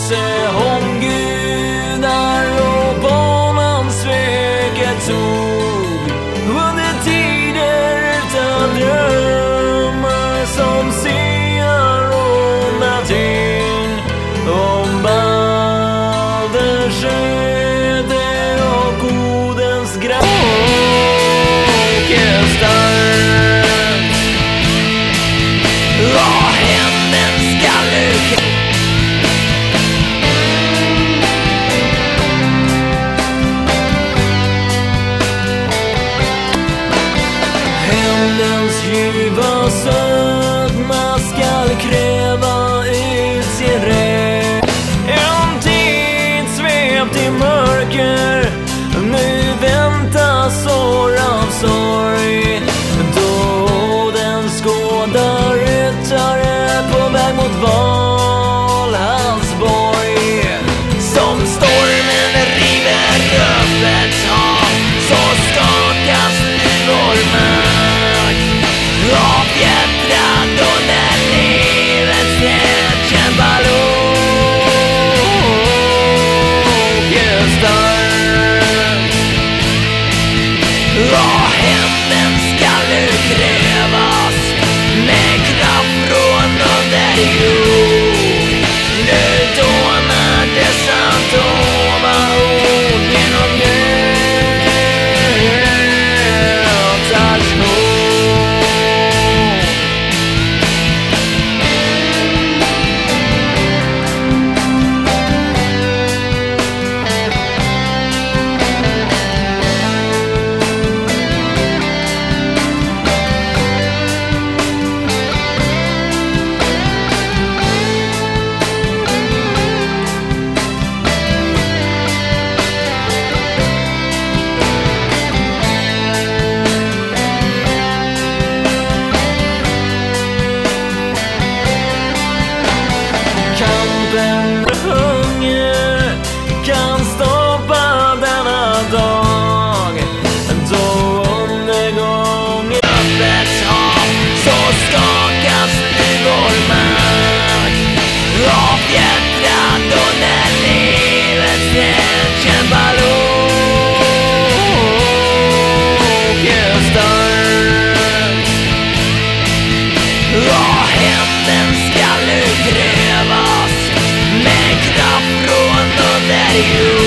você errou give. open you.